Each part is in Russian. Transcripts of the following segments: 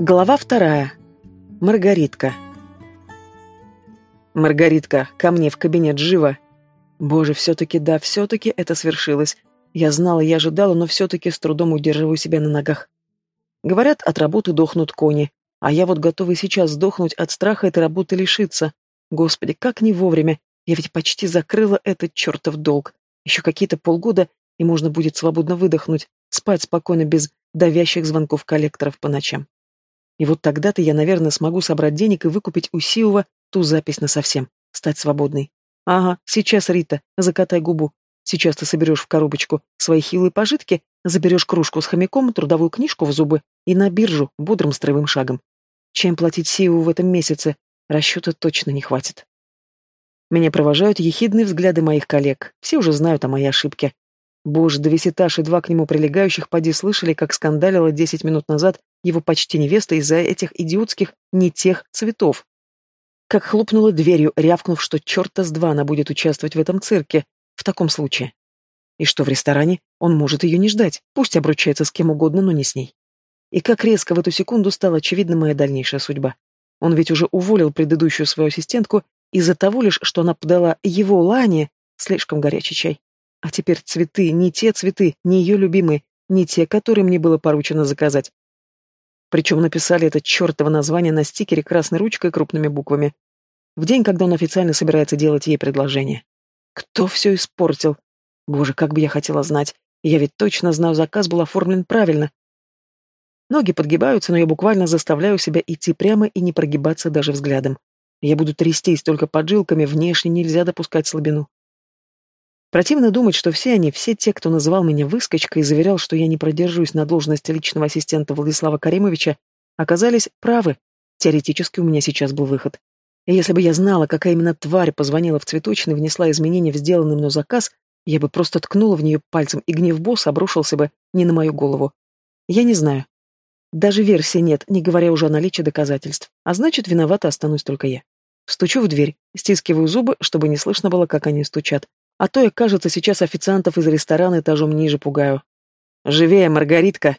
Глава вторая. Маргаритка. Маргаритка, ко мне в кабинет живо. Боже, все-таки да, все-таки это свершилось. Я знала, я ожидала, но все-таки с трудом удерживаю себя на ногах. Говорят, от работы дохнут кони, а я вот готова сейчас сдохнуть от страха этой работы лишиться. Господи, как не вовремя. Я ведь почти закрыла этот чертов долг. Еще какие-то полгода, и можно будет свободно выдохнуть, спать спокойно без давящих звонков коллекторов по ночам. И вот тогда-то я, наверное, смогу собрать денег и выкупить у Сиова ту запись на совсем, стать свободной. Ага, сейчас, Рита, закатай губу. Сейчас ты соберешь в коробочку свои хилые пожитки, заберешь кружку с хомяком, трудовую книжку в зубы и на биржу бодрым строевым шагом. Чем платить Сиеву в этом месяце, расчета точно не хватит. Меня провожают ехидные взгляды моих коллег. Все уже знают о моей ошибке. Боже, да весь этаж и два к нему прилегающих поди слышали, как скандалила десять минут назад его почти невеста из-за этих идиотских не тех цветов. Как хлопнула дверью, рявкнув, что черта с два она будет участвовать в этом цирке, в таком случае. И что в ресторане он может ее не ждать, пусть обручается с кем угодно, но не с ней. И как резко в эту секунду стала очевидна моя дальнейшая судьба. Он ведь уже уволил предыдущую свою ассистентку из-за того лишь, что она подала его Лане слишком горячий чай. А теперь цветы, не те цветы, не ее любимые, не те, которые мне было поручено заказать. Причем написали это чертово название на стикере красной ручкой крупными буквами. В день, когда он официально собирается делать ей предложение. Кто все испортил? Боже, как бы я хотела знать. Я ведь точно знаю, заказ был оформлен правильно. Ноги подгибаются, но я буквально заставляю себя идти прямо и не прогибаться даже взглядом. Я буду трястись только поджилками, внешне нельзя допускать слабину. Противно думать, что все они, все те, кто называл меня выскочкой и заверял, что я не продержусь на должности личного ассистента Владислава Каримовича, оказались правы. Теоретически у меня сейчас был выход. И если бы я знала, какая именно тварь позвонила в цветочный внесла изменения в сделанный мной заказ, я бы просто ткнула в нее пальцем, и гнев босса обрушился бы не на мою голову. Я не знаю. Даже версии нет, не говоря уже о наличии доказательств. А значит, виновата останусь только я. Стучу в дверь, стискиваю зубы, чтобы не слышно было, как они стучат, а то я, кажется, сейчас официантов из ресторана этажом ниже пугаю. «Живее, Маргаритка!»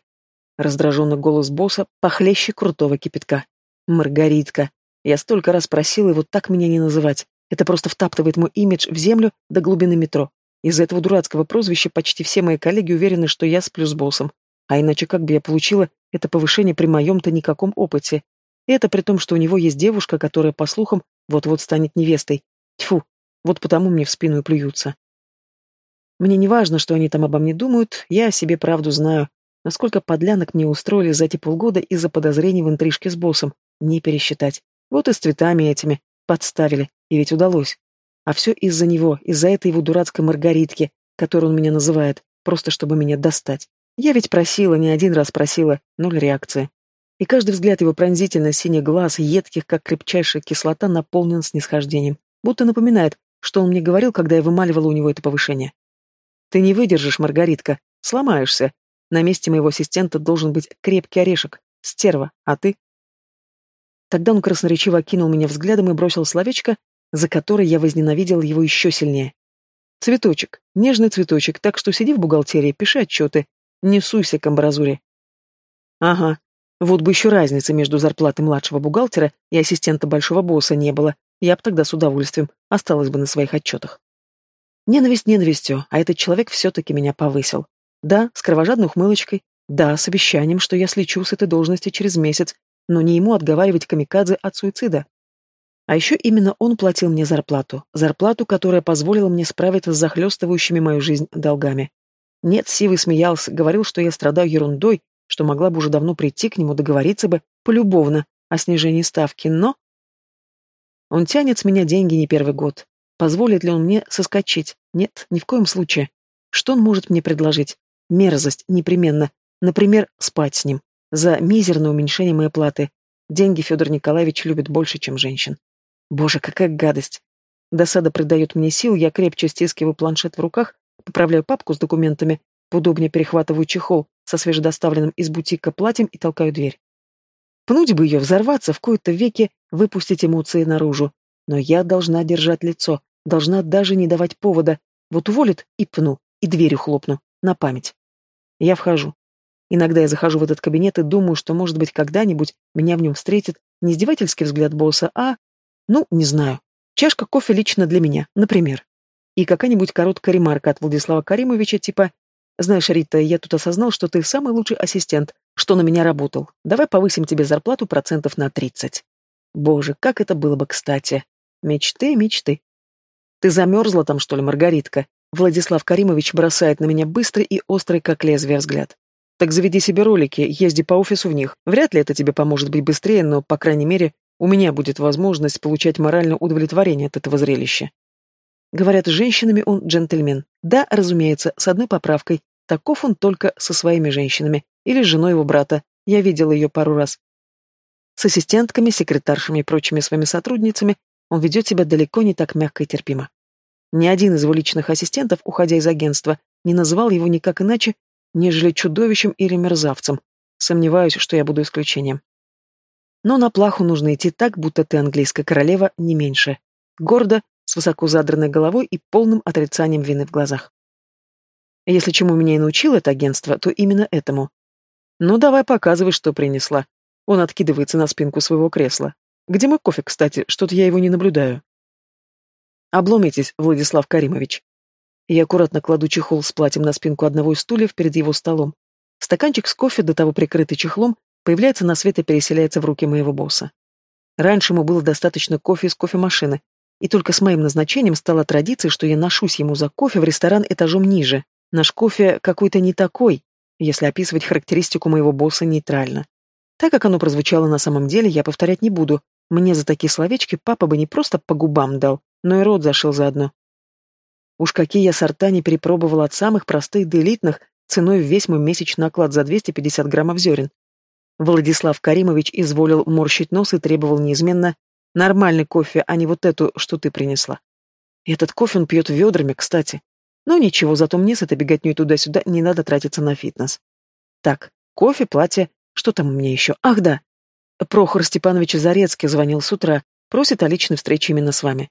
Раздраженный голос босса похлеще крутого кипятка. «Маргаритка! Я столько раз просила его так меня не называть. Это просто втаптывает мой имидж в землю до глубины метро. Из-за этого дурацкого прозвища почти все мои коллеги уверены, что я сплю с боссом. А иначе как бы я получила это повышение при моем-то никаком опыте? И это при том, что у него есть девушка, которая, по слухам, вот-вот станет невестой. Тьфу, вот потому мне в спину и плюются. Мне не важно, что они там обо мне думают, я о себе правду знаю. Насколько подлянок мне устроили за эти полгода из-за подозрений в интрижке с боссом, не пересчитать. Вот и с цветами этими подставили, и ведь удалось. А все из-за него, из-за этой его дурацкой Маргаритки, которую он меня называет, просто чтобы меня достать. Я ведь просила, не один раз просила, ноль реакции. И каждый взгляд его пронзительно синий глаз, едких, как крепчайшая кислота, наполнен снисхождением. Будто напоминает, что он мне говорил, когда я вымаливала у него это повышение. «Ты не выдержишь, Маргаритка, сломаешься. На месте моего ассистента должен быть крепкий орешек, стерва, а ты...» Тогда он красноречиво окинул меня взглядом и бросил словечко, за которое я возненавидел его еще сильнее. «Цветочек, нежный цветочек, так что сиди в бухгалтерии, пиши отчеты, не суйся к амбразуре». «Ага, вот бы еще разницы между зарплатой младшего бухгалтера и ассистента большого босса не было, я бы тогда с удовольствием осталась бы на своих отчетах. Ненависть ненавистью, а этот человек все-таки меня повысил. Да, с кровожадной ухмылочкой, да, с обещанием, что я слечу с этой должности через месяц, но не ему отговаривать камикадзе от суицида. А еще именно он платил мне зарплату, зарплату, которая позволила мне справиться с захлестывающими мою жизнь долгами. Нет, Сивый смеялся, говорил, что я страдаю ерундой, что могла бы уже давно прийти к нему, договориться бы полюбовно о снижении ставки, но он тянет с меня деньги не первый год. Позволит ли он мне соскочить? Нет, ни в коем случае. Что он может мне предложить? Мерзость, непременно. Например, спать с ним. За мизерное уменьшение моей платы. Деньги Федор Николаевич любит больше, чем женщин. Боже, какая гадость. Досада придает мне сил, я крепче стискиваю планшет в руках, поправляю папку с документами, удобнее перехватываю чехол со свежедоставленным из бутика платьем и толкаю дверь. Пнуть бы ее, взорваться, в кои-то веки выпустить эмоции наружу. Но я должна держать лицо, должна даже не давать повода. Вот уволит и пну, и дверью хлопну, на память. Я вхожу. Иногда я захожу в этот кабинет и думаю, что, может быть, когда-нибудь меня в нем встретит не издевательский взгляд босса, а... Ну, не знаю. Чашка кофе лично для меня, например. И какая-нибудь короткая ремарка от Владислава Каримовича, типа «Знаешь, Рита, я тут осознал, что ты самый лучший ассистент, что на меня работал. Давай повысим тебе зарплату процентов на тридцать». Боже, как это было бы кстати. Мечты, мечты. Ты замерзла там, что ли, Маргаритка? Владислав Каримович бросает на меня быстрый и острый, как лезвие, взгляд. Так заведи себе ролики, езди по офису в них. Вряд ли это тебе поможет быть быстрее, но, по крайней мере, у меня будет возможность получать моральное удовлетворение от этого зрелища. Говорят, женщинами он джентльмен. Да, разумеется, с одной поправкой. Таков он только со своими женщинами. Или женой его брата. Я видела ее пару раз. С ассистентками, секретаршами и прочими своими сотрудницами он ведет себя далеко не так мягко и терпимо. Ни один из его личных ассистентов, уходя из агентства, не называл его никак иначе, нежели чудовищем или мерзавцем. Сомневаюсь, что я буду исключением. Но на плаху нужно идти так, будто ты английская королева, не меньше. Гордо, с высоко задранной головой и полным отрицанием вины в глазах. Если чему меня и научило это агентство, то именно этому. Ну, давай показывай, что принесла. Он откидывается на спинку своего кресла. Где мой кофе, кстати? Что-то я его не наблюдаю. Обломитесь, Владислав Каримович. Я аккуратно кладу чехол с платьем на спинку одного из стульев перед его столом. Стаканчик с кофе, до того прикрытый чехлом, появляется на свет и переселяется в руки моего босса. Раньше ему было достаточно кофе из кофемашины, и только с моим назначением стала традицией, что я ношусь ему за кофе в ресторан этажом ниже. Наш кофе какой-то не такой, если описывать характеристику моего босса нейтрально. Так как оно прозвучало на самом деле, я повторять не буду. Мне за такие словечки папа бы не просто по губам дал, но и рот зашил заодно. Уж какие я сорта не перепробовала от самых простых до элитных, ценой в весь мой месячный наклад за 250 граммов зерен. Владислав Каримович изволил морщить нос и требовал неизменно нормальный кофе, а не вот эту, что ты принесла. Этот кофе он пьет ведрами, кстати. Но ничего, зато мне с этой беготней туда-сюда не надо тратиться на фитнес. Так, кофе, платье, что там у меня еще? Ах, да. Прохор Степанович Зарецкий звонил с утра, просит о личной встрече именно с вами.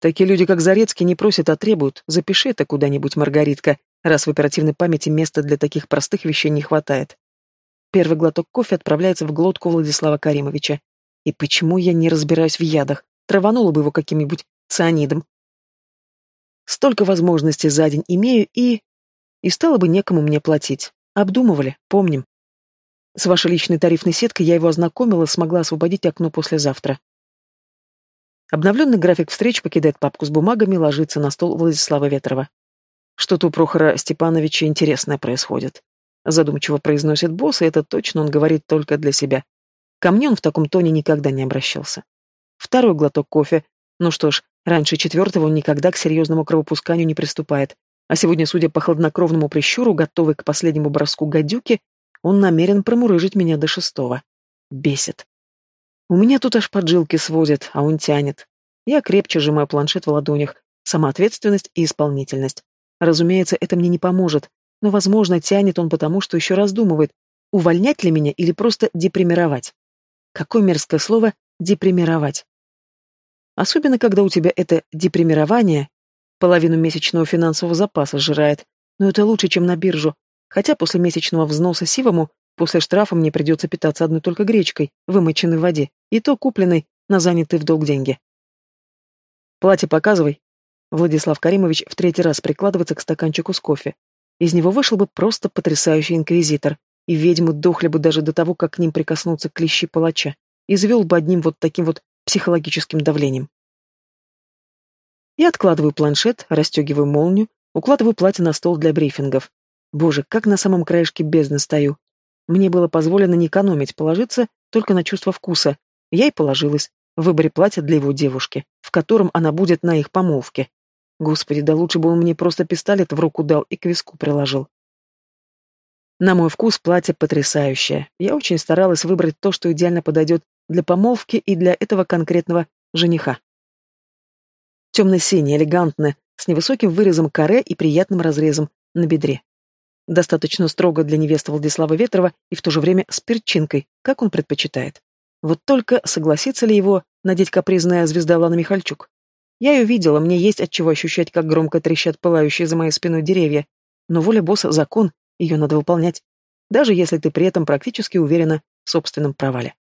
Такие люди, как Зарецкий, не просят, а требуют. Запиши это куда-нибудь, Маргаритка, раз в оперативной памяти места для таких простых вещей не хватает. Первый глоток кофе отправляется в глотку Владислава Каримовича. И почему я не разбираюсь в ядах? Траванула бы его каким-нибудь цианидом. Столько возможностей за день имею и... И стало бы некому мне платить. Обдумывали, помним. С вашей личной тарифной сеткой я его ознакомила, смогла освободить окно послезавтра. Обновленный график встреч покидает папку с бумагами, ложится на стол Владислава Ветрова. Что-то у Прохора Степановича интересное происходит. Задумчиво произносит босс, и это точно он говорит только для себя. Ко мне он в таком тоне никогда не обращался. Второй глоток кофе. Ну что ж, раньше четвертого он никогда к серьезному кровопусканию не приступает. А сегодня, судя по хладнокровному прищуру, готовый к последнему броску гадюки, он намерен промурыжить меня до шестого. Бесит. У меня тут аж поджилки сводят, а он тянет. Я крепче сжимаю планшет в ладонях. Самоответственность и исполнительность. Разумеется, это мне не поможет, но, возможно, тянет он потому, что еще раздумывает, увольнять ли меня или просто депримировать. Какое мерзкое слово «депримировать». Особенно, когда у тебя это депримирование половину месячного финансового запаса сжирает, но это лучше, чем на биржу, Хотя после месячного взноса сивому, после штрафа мне придется питаться одной только гречкой, вымоченной в воде, и то купленной на занятые в долг деньги. «Платье показывай». Владислав Каримович в третий раз прикладывается к стаканчику с кофе. Из него вышел бы просто потрясающий инквизитор, и ведьмы дохли бы даже до того, как к ним прикоснуться клещи палача, и завел бы одним вот таким вот психологическим давлением. Я откладываю планшет, расстегиваю молнию, укладываю платье на стол для брифингов, Боже, как на самом краешке бездны стою. Мне было позволено не экономить, положиться только на чувство вкуса. Я и положилась в выборе платья для его девушки, в котором она будет на их помолвке. Господи, да лучше бы он мне просто пистолет в руку дал и к виску приложил. На мой вкус платье потрясающее. Я очень старалась выбрать то, что идеально подойдет для помолвки и для этого конкретного жениха. Темно-синий, элегантное, с невысоким вырезом каре и приятным разрезом на бедре. Достаточно строго для невесты Владислава Ветрова и в то же время с перчинкой, как он предпочитает. Вот только согласится ли его надеть капризная звезда Лана Михальчук? Я ее видела, мне есть от чего ощущать, как громко трещат пылающие за моей спиной деревья. Но воля босса — закон, ее надо выполнять. даже если ты при этом практически уверена в собственном провале.